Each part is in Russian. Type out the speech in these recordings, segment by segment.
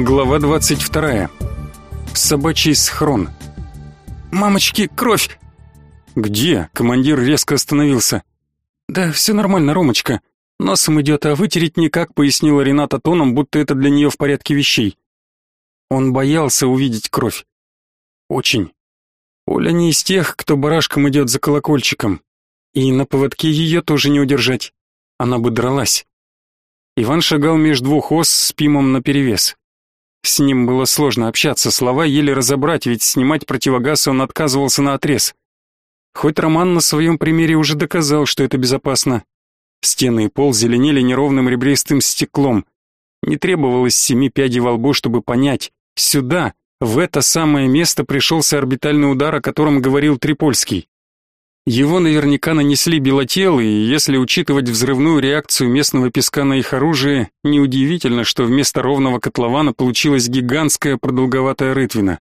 Глава 22. Собачий схрон. «Мамочки, кровь!» «Где?» — командир резко остановился. «Да все нормально, Ромочка. Носом идет, а вытереть никак», — пояснила Рената тоном, будто это для нее в порядке вещей. Он боялся увидеть кровь. Очень. Оля не из тех, кто барашком идет за колокольчиком. И на поводке ее тоже не удержать. Она бы дралась. Иван шагал между двух ос с Пимом наперевес. С ним было сложно общаться, слова еле разобрать, ведь снимать противогаз он отказывался на отрез. Хоть Роман на своем примере уже доказал, что это безопасно. Стены и пол зеленели неровным ребристым стеклом. Не требовалось семи пядей во лбу, чтобы понять. Сюда, в это самое место пришелся орбитальный удар, о котором говорил Трипольский. Его наверняка нанесли белотелы, и если учитывать взрывную реакцию местного песка на их оружие, неудивительно, что вместо ровного котлована получилась гигантская продолговатая рытвина.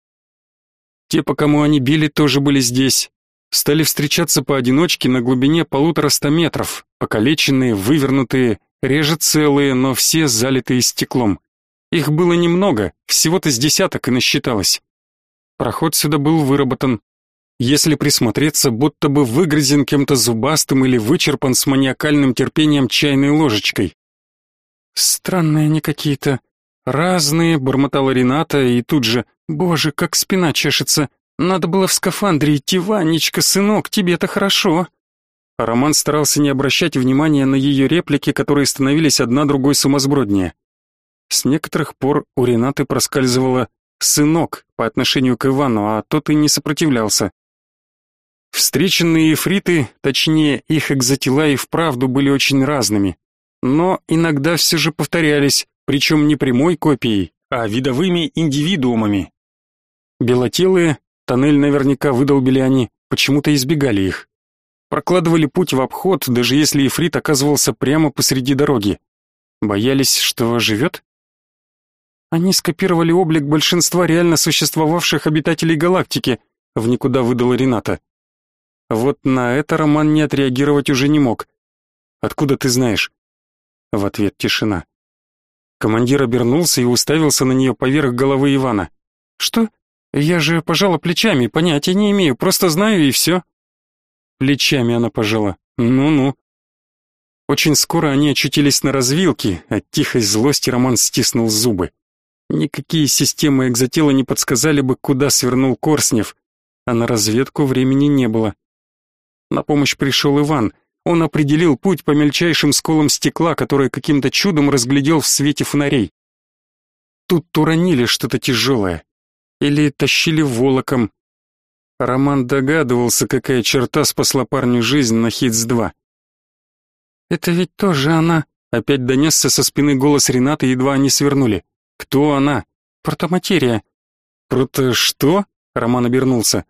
Те, по кому они били, тоже были здесь. Стали встречаться поодиночке на глубине полутораста метров, покалеченные, вывернутые, реже целые, но все залитые стеклом. Их было немного, всего-то с десяток и насчиталось. Проход сюда был выработан, если присмотреться, будто бы выгрызен кем-то зубастым или вычерпан с маниакальным терпением чайной ложечкой. Странные они какие-то, разные, бормотала Рената, и тут же, боже, как спина чешется. Надо было в скафандре идти, Ванечка, сынок, тебе-то хорошо. Роман старался не обращать внимания на ее реплики, которые становились одна другой сумасброднее. С некоторых пор у Ренаты проскальзывало «сынок» по отношению к Ивану, а тот и не сопротивлялся. Встреченные эфриты, точнее их экзотела и вправду были очень разными, но иногда все же повторялись, причем не прямой копией, а видовыми индивидуумами. Белотелые, тоннель наверняка выдолбили они, почему-то избегали их. Прокладывали путь в обход, даже если эфрит оказывался прямо посреди дороги. Боялись, что живет? Они скопировали облик большинства реально существовавших обитателей галактики, в никуда выдала Рената. Вот на это Роман не отреагировать уже не мог. «Откуда ты знаешь?» В ответ тишина. Командир обернулся и уставился на нее поверх головы Ивана. «Что? Я же пожала плечами, понятия не имею, просто знаю и все». Плечами она пожала. «Ну-ну». Очень скоро они очутились на развилке, от тихой злости Роман стиснул зубы. Никакие системы экзотела не подсказали бы, куда свернул Корснев, а на разведку времени не было. На помощь пришел Иван. Он определил путь по мельчайшим сколам стекла, которые каким-то чудом разглядел в свете фонарей. Тут уронили что-то тяжелое. Или тащили волоком. Роман догадывался, какая черта спасла парню жизнь на Хитс-2. «Это ведь тоже она!» Опять донесся со спины голос Ренаты, едва они свернули. «Кто она?» «Протоматерия». «Прото что?» Роман обернулся.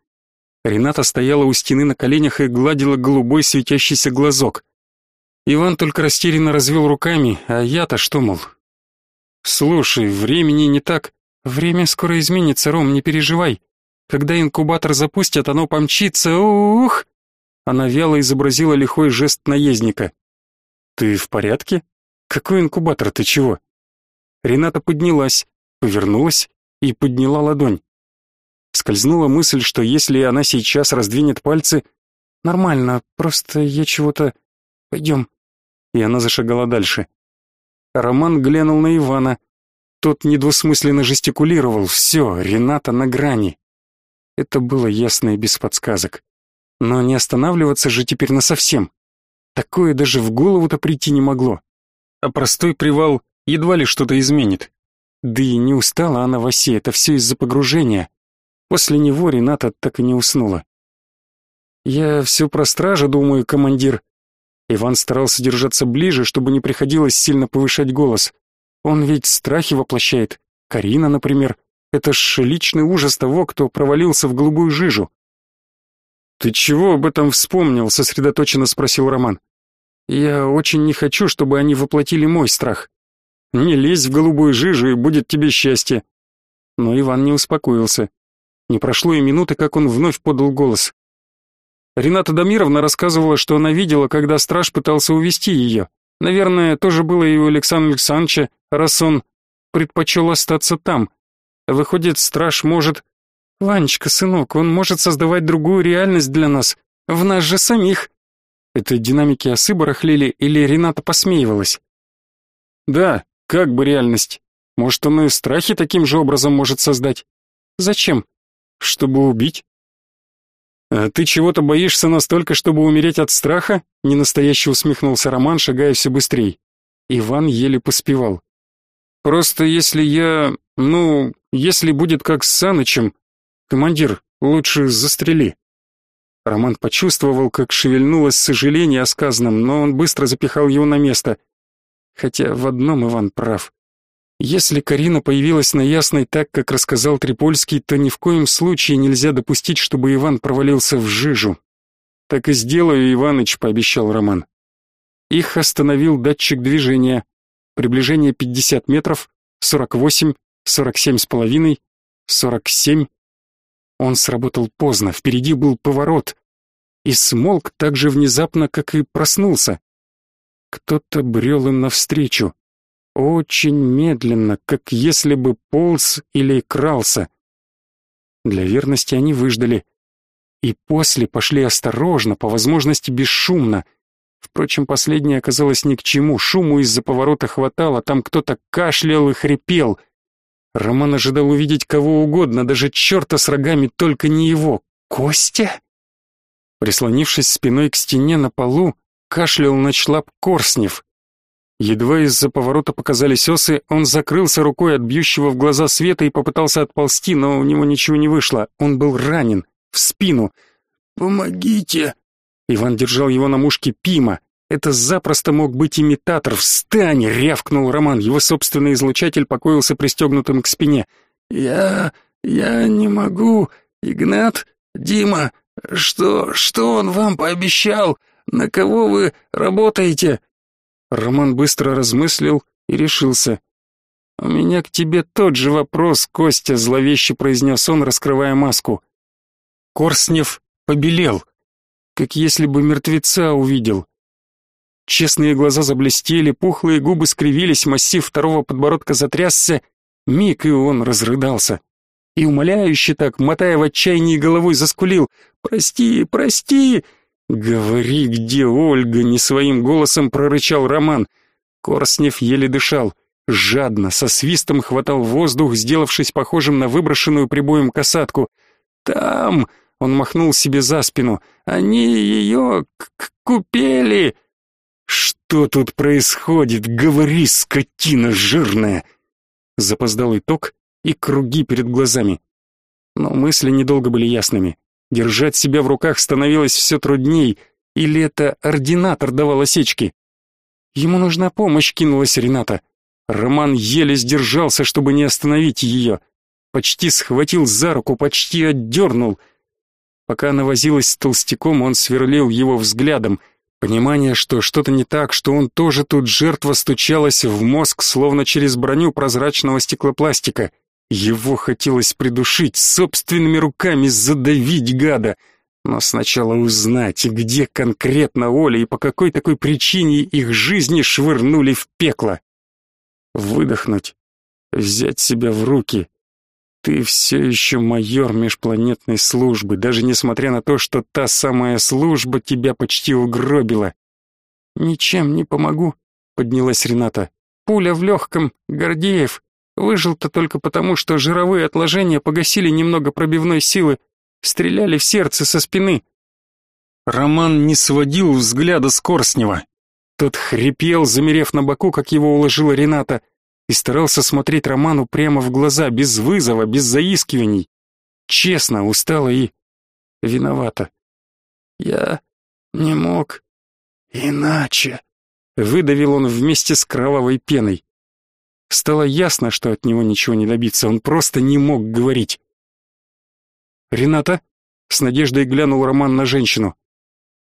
Рената стояла у стены на коленях и гладила голубой светящийся глазок. Иван только растерянно развел руками, а я-то что, мол? Слушай, времени не так. Время скоро изменится, Ром, не переживай. Когда инкубатор запустят, оно помчится. Ух! Она вяло изобразила лихой жест наездника. Ты в порядке? Какой инкубатор, ты чего? Рената поднялась, повернулась и подняла ладонь. Скользнула мысль, что если она сейчас раздвинет пальцы... Нормально, просто я чего-то... Пойдем. И она зашагала дальше. Роман глянул на Ивана. Тот недвусмысленно жестикулировал. Все, Рената на грани. Это было ясно и без подсказок. Но не останавливаться же теперь насовсем. Такое даже в голову-то прийти не могло. А простой привал едва ли что-то изменит. Да и не устала она в осе, это все из-за погружения. После него Рената так и не уснула. «Я все про стража думаю, командир». Иван старался держаться ближе, чтобы не приходилось сильно повышать голос. Он ведь страхи воплощает. Карина, например. Это ж личный ужас того, кто провалился в голубую жижу. «Ты чего об этом вспомнил?» — сосредоточенно спросил Роман. «Я очень не хочу, чтобы они воплотили мой страх. Не лезь в голубую жижу, и будет тебе счастье». Но Иван не успокоился. Не прошло и минуты, как он вновь подал голос. Рената Дамировна рассказывала, что она видела, когда страж пытался увести ее. Наверное, тоже было и у Александра Александровича, раз он... предпочел остаться там. Выходит, страж может... Ванечка, сынок, он может создавать другую реальность для нас, в нас же самих. Это динамики осы барахлили или Рената посмеивалась? Да, как бы реальность. Может, он и страхи таким же образом может создать. Зачем? Чтобы убить. А ты чего-то боишься настолько, чтобы умереть от страха? Ненастояще усмехнулся Роман, шагая все быстрее. Иван еле поспевал. Просто если я, ну, если будет как с Санычем, командир, лучше застрели. Роман почувствовал, как шевельнулось сожаление о сказанном, но он быстро запихал его на место. Хотя в одном Иван прав. Если Карина появилась на Ясной так, как рассказал Трипольский, то ни в коем случае нельзя допустить, чтобы Иван провалился в жижу. Так и сделаю, Иваныч, пообещал Роман. Их остановил датчик движения. Приближение 50 метров, 48, 47 с половиной, 47. Он сработал поздно, впереди был поворот. И смолк так же внезапно, как и проснулся. Кто-то брел им навстречу. Очень медленно, как если бы полз или крался. Для верности они выждали. И после пошли осторожно, по возможности бесшумно. Впрочем, последнее оказалось ни к чему. Шуму из-за поворота хватало, там кто-то кашлял и хрипел. Роман ожидал увидеть кого угодно, даже черта с рогами, только не его. Костя? Прислонившись спиной к стене на полу, кашлял на члап Корснев. Едва из-за поворота показались осы, он закрылся рукой от бьющего в глаза света и попытался отползти, но у него ничего не вышло. Он был ранен, в спину. «Помогите!» Иван держал его на мушке Пима. Это запросто мог быть имитатор. «Встань!» — рявкнул Роман. Его собственный излучатель покоился пристегнутым к спине. «Я... я не могу. Игнат? Дима? Что... что он вам пообещал? На кого вы работаете?» Роман быстро размыслил и решился. «У меня к тебе тот же вопрос, Костя», — зловеще произнес он, раскрывая маску. Корснев побелел, как если бы мертвеца увидел. Честные глаза заблестели, пухлые губы скривились, массив второго подбородка затрясся, миг и он разрыдался. И умоляюще так, мотая в отчаянии головой, заскулил «Прости, прости!» «Говори, где Ольга?» — не своим голосом прорычал Роман. Корснев еле дышал, жадно, со свистом хватал воздух, сделавшись похожим на выброшенную прибоем касатку. «Там!» — он махнул себе за спину. «Они ее купели!» «Что тут происходит? Говори, скотина жирная!» Запоздал итог и круги перед глазами. Но мысли недолго были ясными. Держать себя в руках становилось все трудней, или это ординатор давал осечки? Ему нужна помощь, кинулась Рената. Роман еле сдержался, чтобы не остановить ее. Почти схватил за руку, почти отдернул. Пока она возилась с толстяком, он сверлил его взглядом — Понимание, что что-то не так, что он тоже тут жертва, стучалось в мозг, словно через броню прозрачного стеклопластика. Его хотелось придушить, собственными руками задавить гада. Но сначала узнать, где конкретно Оля и по какой такой причине их жизни швырнули в пекло. Выдохнуть, взять себя в руки, ты все еще майор межпланетной службы, даже несмотря на то, что та самая служба тебя почти угробила. Ничем не помогу, поднялась Рената. Пуля в легком, Гордеев. Выжил-то только потому, что жировые отложения погасили немного пробивной силы, стреляли в сердце со спины. Роман не сводил взгляда с Корснева. Тот хрипел, замерев на боку, как его уложила Рената и старался смотреть Роману прямо в глаза, без вызова, без заискиваний. Честно, устало и виновата. Я не мог иначе, выдавил он вместе с кровавой пеной. Стало ясно, что от него ничего не добиться, он просто не мог говорить. «Рената?» — с надеждой глянул Роман на женщину.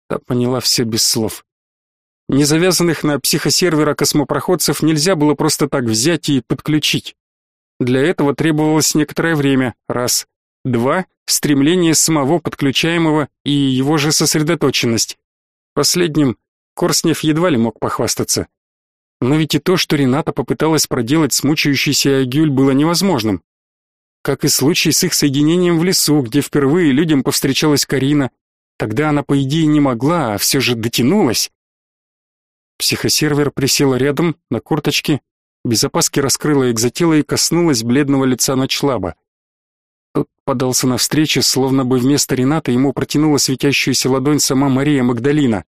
Та поняла все без слов. Незавязанных на психосервера космопроходцев нельзя было просто так взять и подключить. Для этого требовалось некоторое время, раз. Два — стремление самого подключаемого и его же сосредоточенность. Последним Корснев едва ли мог похвастаться. Но ведь и то, что Рената попыталась проделать с мучающейся Агюль, было невозможным. Как и случай с их соединением в лесу, где впервые людям повстречалась Карина. Тогда она, по идее, не могла, а все же дотянулась. Психосервер присела рядом, на корточки, без опаски раскрыла экзотело и коснулась бледного лица Ночлаба. Тот подался навстречу, словно бы вместо Рената ему протянула светящуюся ладонь сама Мария Магдалина.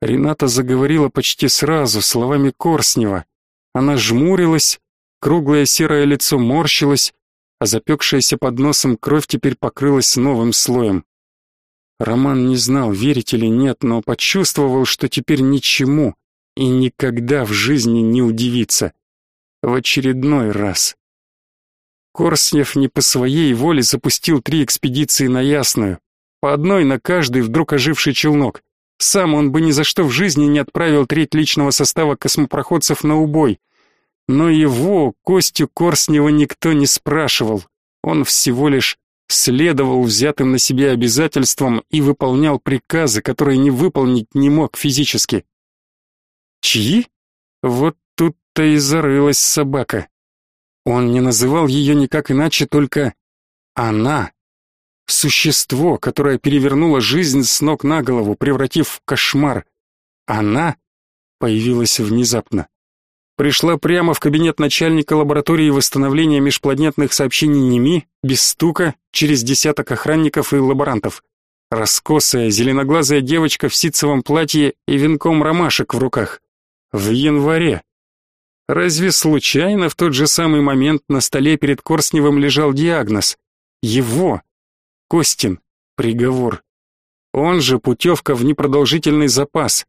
Рената заговорила почти сразу, словами Корснева. Она жмурилась, круглое серое лицо морщилось, а запекшаяся под носом кровь теперь покрылась новым слоем. Роман не знал, верить или нет, но почувствовал, что теперь ничему и никогда в жизни не удивится. В очередной раз. Корснев не по своей воле запустил три экспедиции на Ясную, по одной на каждый вдруг оживший челнок. Сам он бы ни за что в жизни не отправил треть личного состава космопроходцев на убой. Но его, Костю Корснева, никто не спрашивал. Он всего лишь следовал взятым на себя обязательствам и выполнял приказы, которые не выполнить не мог физически. Чьи? Вот тут-то и зарылась собака. Он не называл ее никак иначе, только она. Существо, которое перевернуло жизнь с ног на голову, превратив в кошмар. Она появилась внезапно. Пришла прямо в кабинет начальника лаборатории восстановления межпланетных сообщений НИМИ, без стука, через десяток охранников и лаборантов. Раскосая, зеленоглазая девочка в ситцевом платье и венком ромашек в руках. В январе. Разве случайно в тот же самый момент на столе перед Корсневым лежал диагноз? Его, Костин, приговор. Он же путевка в непродолжительный запас.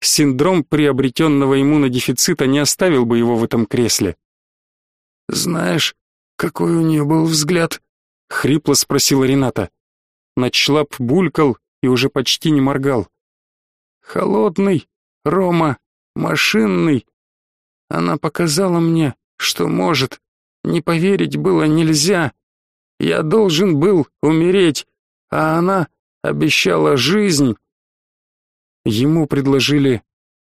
Синдром приобретенного иммунодефицита не оставил бы его в этом кресле. «Знаешь, какой у нее был взгляд?» — хрипло спросила Рената. Начлап булькал и уже почти не моргал. «Холодный, Рома, машинный. Она показала мне, что может. Не поверить было нельзя. Я должен был умереть, а она обещала жизнь. Ему предложили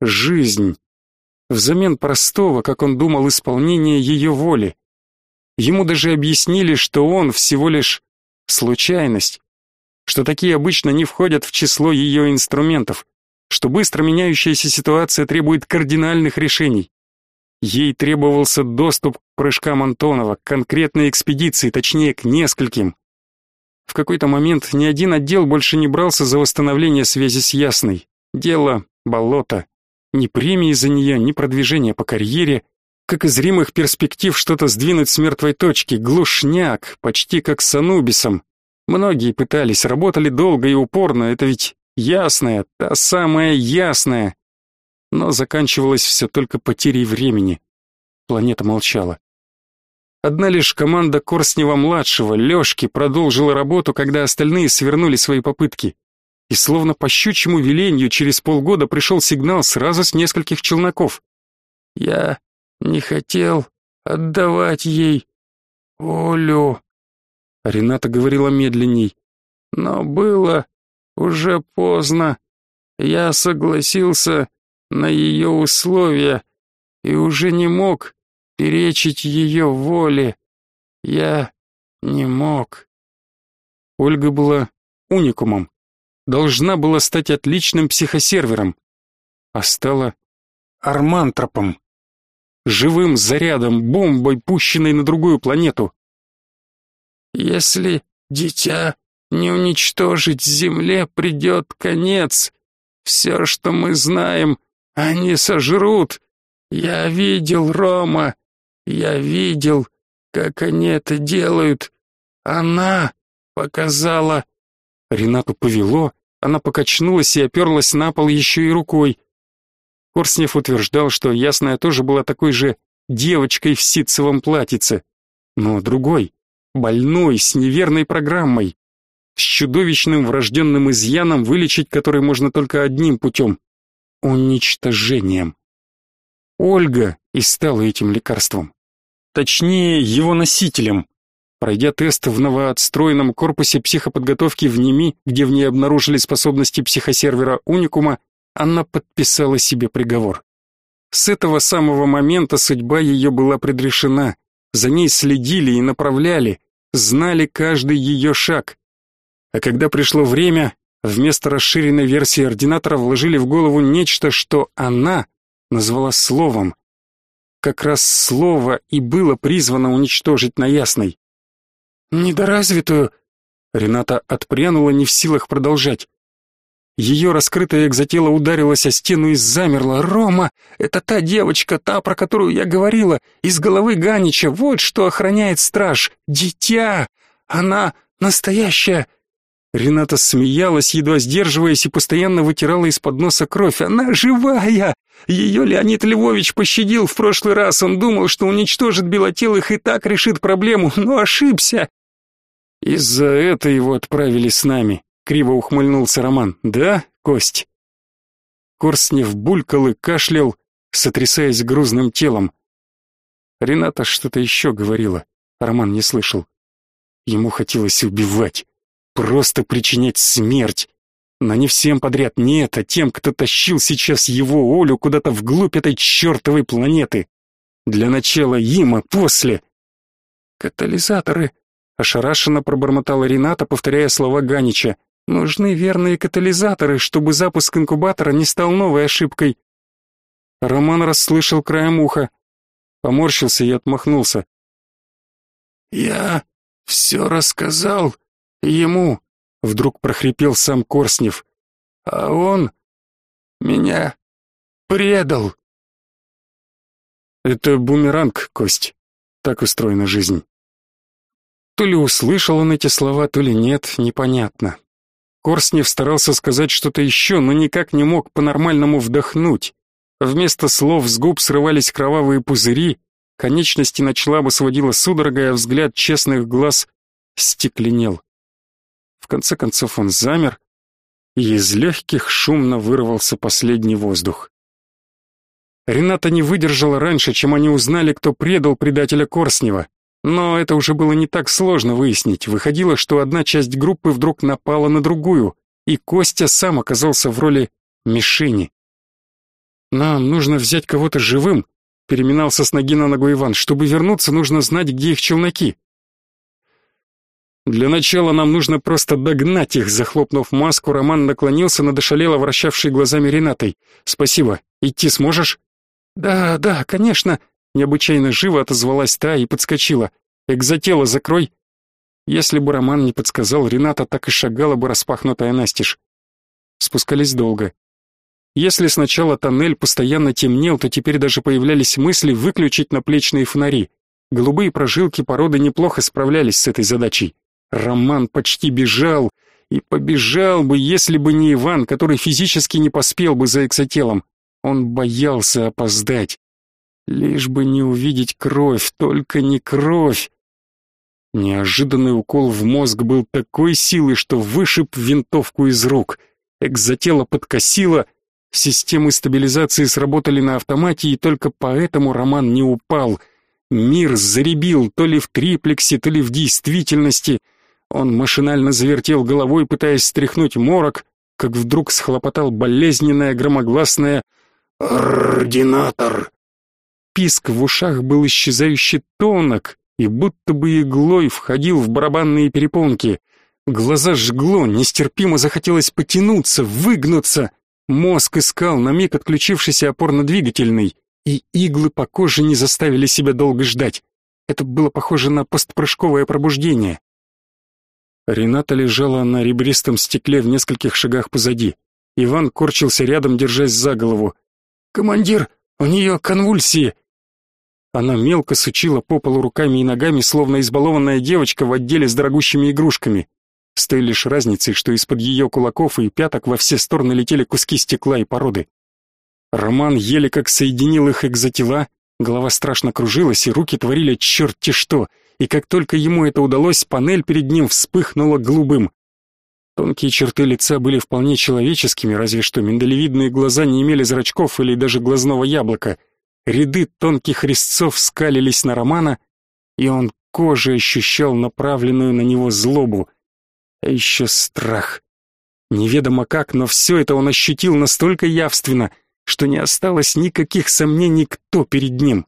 жизнь взамен простого, как он думал, исполнения ее воли. Ему даже объяснили, что он всего лишь случайность, что такие обычно не входят в число ее инструментов, что быстро меняющаяся ситуация требует кардинальных решений. Ей требовался доступ к прыжкам Антонова, к конкретной экспедиции, точнее, к нескольким. В какой-то момент ни один отдел больше не брался за восстановление связи с Ясной. Дело — болото. Ни премии за нее, ни продвижения по карьере. Как из зримых перспектив что-то сдвинуть с мертвой точки. Глушняк, почти как с Анубисом. Многие пытались, работали долго и упорно, это ведь ясная, та самая ясная но заканчивалось все только потерей времени. Планета молчала. Одна лишь команда Корснева-младшего, Лешки, продолжила работу, когда остальные свернули свои попытки. И словно по щучьему велению через полгода пришел сигнал сразу с нескольких челноков. «Я не хотел отдавать ей Олю», — Рената говорила медленней. «Но было уже поздно. Я согласился на ее условия и уже не мог перечить ее воле. Я не мог. Ольга была уникумом, должна была стать отличным психосервером, а стала армантропом, живым зарядом, бомбой, пущенной на другую планету. Если дитя не уничтожить Земле, придет конец. Все, что мы знаем, они сожрут. Я видел, Рома. Я видел, как они это делают. Она показала. Ренату повело, она покачнулась и оперлась на пол еще и рукой. Корснев утверждал, что Ясная тоже была такой же девочкой в ситцевом платьице, но другой, больной, с неверной программой, с чудовищным врожденным изъяном, вылечить который можно только одним путем уничтожением. Ольга и стала этим лекарством. Точнее, его носителем. Пройдя тест в новоотстроенном корпусе психоподготовки в НИМИ, где в ней обнаружили способности психосервера Уникума, она подписала себе приговор. С этого самого момента судьба ее была предрешена. За ней следили и направляли, знали каждый ее шаг. А когда пришло время, вместо расширенной версии ординатора вложили в голову нечто, что она назвала словом. Как раз слово и было призвано уничтожить на ясной. «Недоразвитую...» Рената отпрянула, не в силах продолжать. Ее раскрытое экзотело ударилось о стену и замерло. «Рома! Это та девочка, та, про которую я говорила, из головы Ганича, вот что охраняет страж! Дитя! Она настоящая!» Рената смеялась, едва сдерживаясь, и постоянно вытирала из-под носа кровь. «Она живая! Ее Леонид Львович пощадил в прошлый раз. Он думал, что уничтожит белотелых и так решит проблему, но ошибся!» «Из-за этого его отправили с нами», Криво ухмыльнулся Роман. Да, Кость? Корснев булькал и кашлял, сотрясаясь грузным телом. Рената что-то еще говорила, Роман не слышал. Ему хотелось убивать, просто причинять смерть. Но не всем подряд, нет, а тем, кто тащил сейчас его Олю куда-то вглубь этой чертовой планеты. Для начала им, а после... Катализаторы, ошарашенно пробормотала Рената, повторяя слова Ганича. Нужны верные катализаторы, чтобы запуск инкубатора не стал новой ошибкой. Роман расслышал краем уха, поморщился и отмахнулся. Я все рассказал ему, вдруг прохрипел сам Корснев. А он меня предал. Это бумеранг, Кость. Так устроена жизнь. То ли услышал он эти слова, то ли нет, непонятно. Корснев старался сказать что-то еще, но никак не мог по-нормальному вдохнуть. Вместо слов с губ срывались кровавые пузыри, конечности начала бы сводила судорога, а взгляд честных глаз стекленел. В конце концов он замер, и из легких шумно вырвался последний воздух. Рената не выдержала раньше, чем они узнали, кто предал предателя Корснева. Но это уже было не так сложно выяснить. Выходило, что одна часть группы вдруг напала на другую, и Костя сам оказался в роли мишени. «Нам нужно взять кого-то живым», — переминался с ноги на ногу Иван. «Чтобы вернуться, нужно знать, где их челноки». «Для начала нам нужно просто догнать их», — захлопнув маску, Роман наклонился над ошалело вращавшей глазами Ренатой. «Спасибо. Идти сможешь?» «Да, да, конечно», Необычайно живо отозвалась та и подскочила. «Экзотело закрой!» Если бы Роман не подсказал, Рената так и шагала бы распахнутая настежь. Спускались долго. Если сначала тоннель постоянно темнел, то теперь даже появлялись мысли выключить наплечные фонари. Голубые прожилки породы неплохо справлялись с этой задачей. Роман почти бежал, и побежал бы, если бы не Иван, который физически не поспел бы за экзотелом. Он боялся опоздать. Лишь бы не увидеть кровь, только не кровь. Неожиданный укол в мозг был такой силы, что вышиб винтовку из рук. Экзотело подкосило, системы стабилизации сработали на автомате, и только поэтому Роман не упал. Мир заребил то ли в триплексе, то ли в действительности. Он машинально завертел головой, пытаясь стряхнуть морок, как вдруг схлопотал болезненное громогласное «Ординатор!» писк в ушах был исчезающе тонок и будто бы иглой входил в барабанные перепонки. Глаза жгло, нестерпимо захотелось потянуться, выгнуться. Мозг искал на миг отключившийся опорно-двигательный, и иглы по коже не заставили себя долго ждать. Это было похоже на постпрыжковое пробуждение. Рената лежала на ребристом стекле в нескольких шагах позади. Иван корчился рядом, держась за голову. «Командир, у нее конвульсии!» Она мелко сучила по полу руками и ногами, словно избалованная девочка в отделе с дорогущими игрушками. С той лишь разницей, что из-под ее кулаков и пяток во все стороны летели куски стекла и породы. Роман еле как соединил их экзотела, голова страшно кружилась, и руки творили черти что, и как только ему это удалось, панель перед ним вспыхнула голубым. Тонкие черты лица были вполне человеческими, разве что миндалевидные глаза не имели зрачков или даже глазного яблока — Ряды тонких резцов скалились на Романа, и он кожей ощущал направленную на него злобу, а еще страх. Неведомо как, но все это он ощутил настолько явственно, что не осталось никаких сомнений, кто перед ним.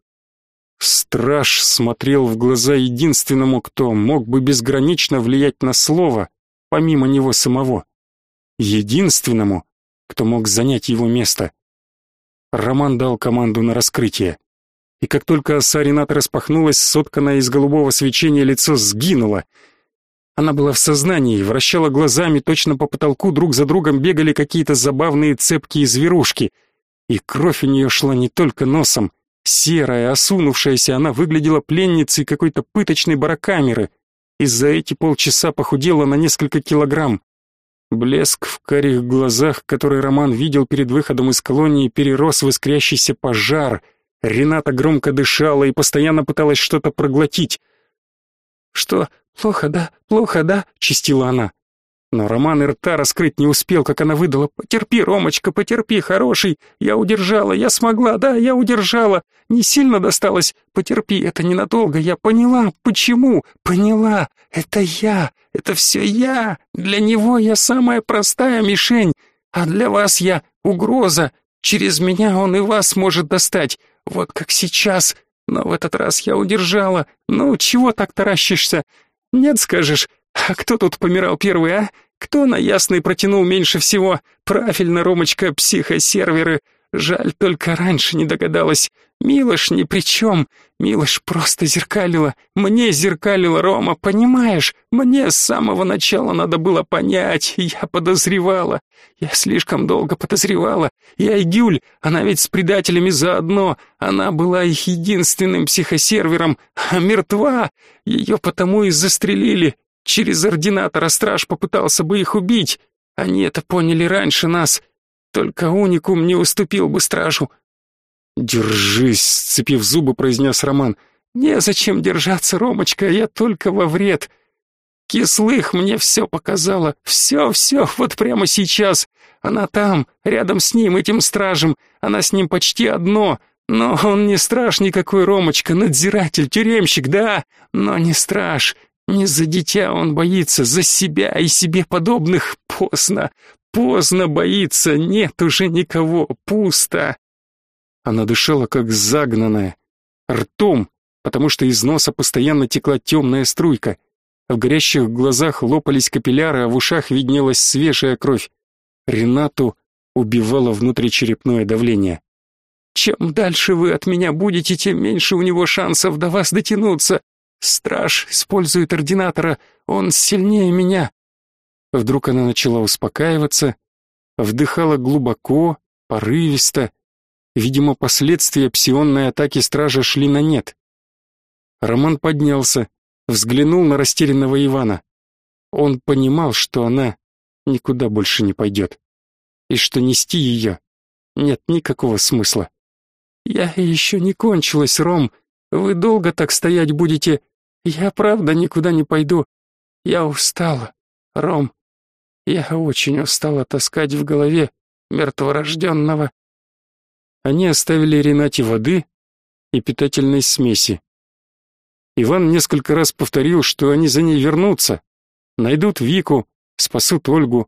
Страж смотрел в глаза единственному, кто мог бы безгранично влиять на слово, помимо него самого. Единственному, кто мог занять его место. Роман дал команду на раскрытие. И как только оса Рената распахнулась, сотканное из голубого свечения лицо сгинуло. Она была в сознании, вращала глазами, точно по потолку друг за другом бегали какие-то забавные цепкие зверушки. И кровь у нее шла не только носом. Серая, осунувшаяся, она выглядела пленницей какой-то пыточной барокамеры. И за эти полчаса похудела на несколько килограмм. Блеск в карих глазах, который Роман видел перед выходом из колонии, перерос в искрящийся пожар. Рената громко дышала и постоянно пыталась что-то проглотить. «Что, плохо, да? Плохо, да?» — чистила она. Но Роман и рта раскрыть не успел, как она выдала. «Потерпи, Ромочка, потерпи, хороший. Я удержала, я смогла, да, я удержала. Не сильно досталось. Потерпи, это ненадолго. Я поняла, почему. Поняла. Это я. Это все я. Для него я самая простая мишень. А для вас я угроза. Через меня он и вас может достать. Вот как сейчас. Но в этот раз я удержала. Ну, чего так таращишься? Нет, скажешь. А кто тут помирал первый, а? Кто на ясный протянул меньше всего? Правильно, Ромочка, психосерверы. Жаль, только раньше не догадалась. Милош ни при чем. Милош просто зеркалила. Мне зеркалила Рома, понимаешь? Мне с самого начала надо было понять. Я подозревала. Я слишком долго подозревала. И Айгюль, она ведь с предателями заодно. Она была их единственным психосервером, а мертва. Ее потому и застрелили. Через ординатора страж попытался бы их убить. Они это поняли раньше нас. Только уникум не уступил бы стражу. «Держись», — сцепив зубы, произнес Роман. «Незачем держаться, Ромочка, я только во вред. Кислых мне все показала, все-все, вот прямо сейчас. Она там, рядом с ним, этим стражем, она с ним почти одно. Но он не страж никакой, Ромочка, надзиратель, тюремщик, да, но не страж. Не за дитя он боится, за себя и себе подобных. Поздно, поздно боится, нет уже никого, пусто. Она дышала как загнанная, ртом, потому что из носа постоянно текла темная струйка. В горящих глазах лопались капилляры, а в ушах виднелась свежая кровь. Ренату убивало внутричерепное давление. «Чем дальше вы от меня будете, тем меньше у него шансов до вас дотянуться. Страж использует ординатора, он сильнее меня. Вдруг она начала успокаиваться, вдыхала глубоко, порывисто. Видимо, последствия псионной атаки стража шли на нет. Роман поднялся, взглянул на растерянного Ивана. Он понимал, что она никуда больше не пойдет, и что нести ее нет никакого смысла. «Я еще не кончилась, Ром. Вы долго так стоять будете? Я правда никуда не пойду. Я устала, Ром. Я очень устала таскать в голове мертворожденного. Они оставили Ренате воды и питательной смеси. Иван несколько раз повторил, что они за ней вернутся, найдут Вику, спасут Ольгу,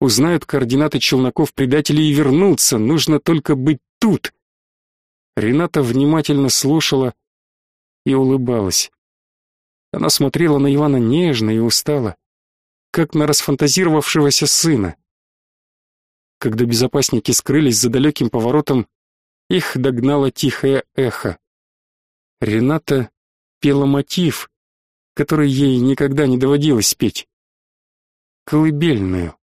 узнают координаты челноков-предателей и вернутся, нужно только быть тут. Рената внимательно слушала и улыбалась. Она смотрела на Ивана нежно и устало, как на расфантазировавшегося сына. Когда безопасники скрылись за далеким поворотом, их догнало тихое эхо. Рената пела мотив, который ей никогда не доводилось петь. Колыбельную.